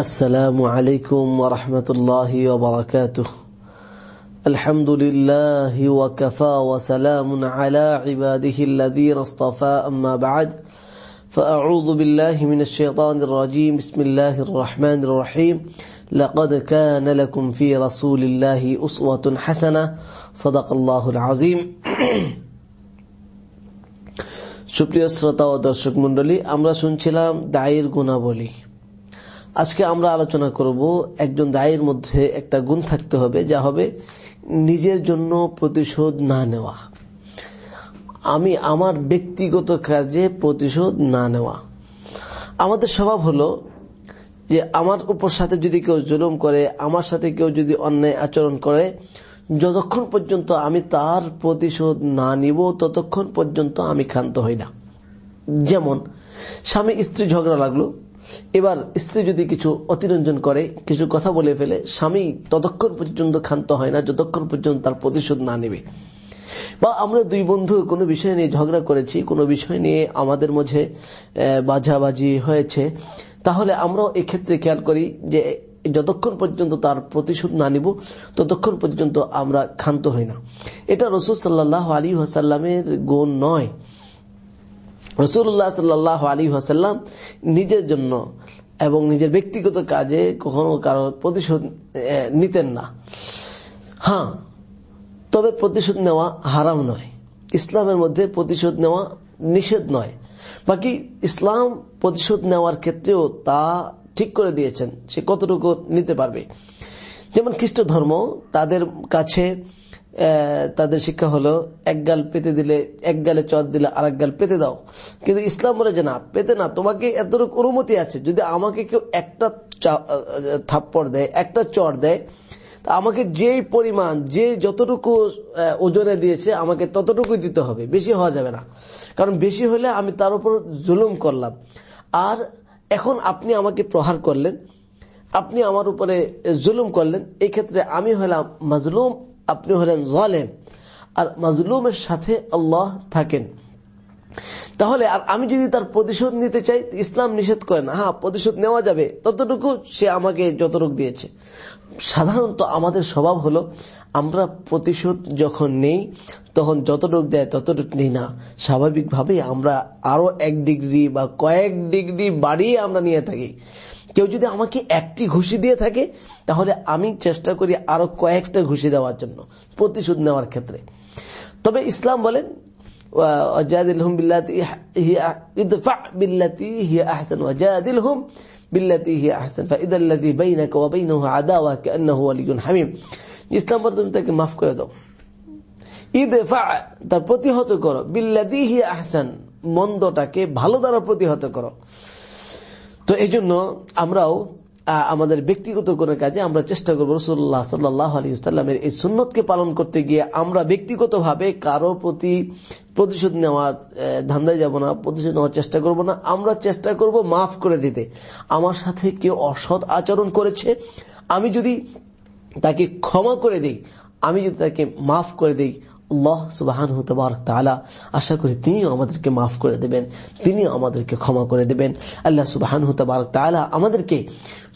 السلام عليكم ورحمة الله وبركاته الحمد لله وكفى وسلام على عباده الذين اصطفى أما بعد فأعوذ بالله من الشيطان الرجيم بسم الله الرحمن الرحيم لقد كان لكم في رسول الله أسوة حسنة صدق الله العظيم সুপ্রিয় শ্রোতা ও দর্শক মন্ডলী আমরা শুনছিলাম দায়ের গুণাবলী আজকে আমরা আলোচনা করব একজন দায়ের মধ্যে একটা গুণ থাকতে হবে, যা হবে নিজের জন্য প্রতিশোধ না নেওয়া। আমি আমার ব্যক্তিগত কাজে প্রতিশোধ না নেওয়া। আমাদের স্বভাব হলো যে আমার উপর সাথে যদি কেউ জুলুম করে, আমার সাথে কেউ যদি অন্যায় আচরণ করে, যতক্ষণ পর্যন্ত আমি তার প্রতিশোধ না নিব, ততক্ষণ পর্যন্ত আমি ক্ষান্ত হই না। যেমন স্বামী স্ত্রী ঝগড়া লাগল এবার স্ত্রী যদি কিছু অতিরঞ্জন করে, কিছু কথা বলে ফেলে, স্বামী ততক্ষণ পর্যন্ত ক্ষান্ত হয় না, যতক্ষণ পর্যন্ত তার প্রতিশোধ না নেবে। বা আমরা দুই বন্ধু কোনো বিষয় নিয়ে ঝগড়া করেছি, কোনো বিষয় নিয়ে আমাদের মধ্যে বাঝাবাজি হয়েছে, তাহলে আমরাও এক্ষেত্রে খেয়াল করি যে যতক্ষণ পর্যন্ত তার প্রতিশোধ না নিব, ততক্ষণ পর্যন্ত আমরা ক্ষান্ত হই না। এটা রসুল সাল্লাহ আলী হাসাল্লামের গুণ নয়। রসুল্লাহ সাল্লাহ আলী হাসাল্লাম নিজের জন্য এবং নিজের ব্যক্তিগত কাজে কখনো কারও প্রতিশোধ নিতেন না। হ্যাঁ তবে প্রতিশোধ নেওয়া হারাম নয়। ইসলামের মধ্যে প্রতিশোধ নেওয়া নিষেধ নয়। বাকি ইসলাম প্রতিশোধ নেওয়ার ক্ষেত্রেও তা ঠিক করে দিয়েছেন। সে কতটুকু নিতে পারবে? যেমন খ্রিস্ট ধর্ম তাদের কাছে তাদের শিক্ষা হলো, এক গাল পেতে দিলে, এক গালে চর দিলে আর এক গাল পেতে দাও। কিন্তু ইসলাম বলে যে না, পেতে না, তোমাকে এতটুকু অনুমতি আছে, যদি আমাকে কেউ একটা থাপ্পড় দেয়, একটা চর দেয় আমাকে যেই পরিমাণ, যে যতটুকু ওজনে দিয়েছে, আমাকে ততটুকুই দিতে হবে, বেশি হওয়া যাবে না। কারণ বেশি হলে আমি তার উপর জুলুম করলাম। আর এখন আপনি আমাকে প্রহার করলেন, আপনি আমার উপরে জুলুম করলেন, এই ক্ষেত্রে আমি হলাম মাজলুম আপনি হলেন জলেম, আর মাজলুমের সাথে আল্লাহ থাকেন। তাহলে আর আমি যদি তার প্রতিশোধ নিতে চাই, ইসলাম নিষেধ করে না। হ্যাঁ প্রতিশোধ নেওয়া যাবে। ততটুকু সে আমাকে যতটুক দিয়েছে। সাধারণত আমাদের স্বভাব হলো, আমরা প্রতিশোধ যখন নেই, তখন যত ডোক দেয় তত ডোক নেই না। স্বাভাবিকভাবেই আমরা আরও এক ডিগ্রি বা কয়েক ডিগ্রি বাড়িয়ে আমরা নিয়ে থাকি। কেউ যদি আমাকে একটি ঘুষি দিয়ে থাকে, তাহলে আমি চেষ্টা করি আরও কয়েকটা ঘুষি দেওয়ার জন্য, প্রতিশোধ নেওয়ার ক্ষেত্রে। তবে ইসলাম বলেন ওয়াজাদিল হুম বিল্লাতি ইদফা বিল্লাতি হিয়া আহসান ওয়াজাদিল হুম বিল্লাতি বিল্লাতিহি আহসান ফাইদাল্লাযী বাইনাকা ওয়া বাইনাহু আদাওয়া কান্নাহু ওয়ালিয়ুন হামিম ইসলাম বলে তুমি তাকে মাফ করে দাও। ইদফা তার প্রতিহত করো। বিল্লাতি হি আহসান মন্দটাকে ভালো দ্বারা প্রতিহত করো। তো এই জন্য আমরাও আমাদের ব্যক্তিগত কোনো কাজে আমরা চেষ্টা করব রসুল্লাহ সাল্লাহ আলী সাল্লামের এই সুন্নতকে পালন করতে গিয়ে আমরা ব্যক্তিগতভাবে কারও প্রতি প্রতিশোধ নেওয়ার ধান্দায় যাব না, প্রতিশোধ নেওয়ার চেষ্টা করব না। আমরা চেষ্টা করব মাফ করে দিতে। আমার সাথে কেউ অসৎ আচরণ করেছে, আমি যদি তাকে ক্ষমা করে দিই, আমি যদি তাকে মাফ করে দিই সুবাহান আশা করি তিনিও আমাদেরকে মাফ করে দেবেন, তিনিও আমাদেরকে ক্ষমা করে দেবেন। আল্লাহ সুবাহান তালা আমাদেরকে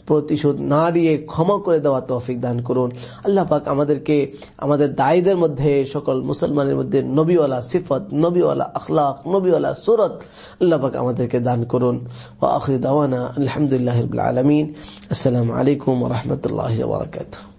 প্রতিশোধ না দিয়ে ক্ষমা করে দেওয়া তৌফিক দান করুন। আল্লাহ পাক আমাদেরকে, আমাদের দায়ীদের মধ্যে, সকল মুসলমানের মধ্যে নবীওয়ালা সিফত, নবীওয়ালা আখলাক নবীওয়ালা সুরত আল্লাহ পাক আমাদেরকে দান করুন। ও আখরি দাওয়ানা আলহামদুলিল্লাহ আলমিন। আসসালামু আলাইকুম রহমতুল্লাহ বারকাতুহ।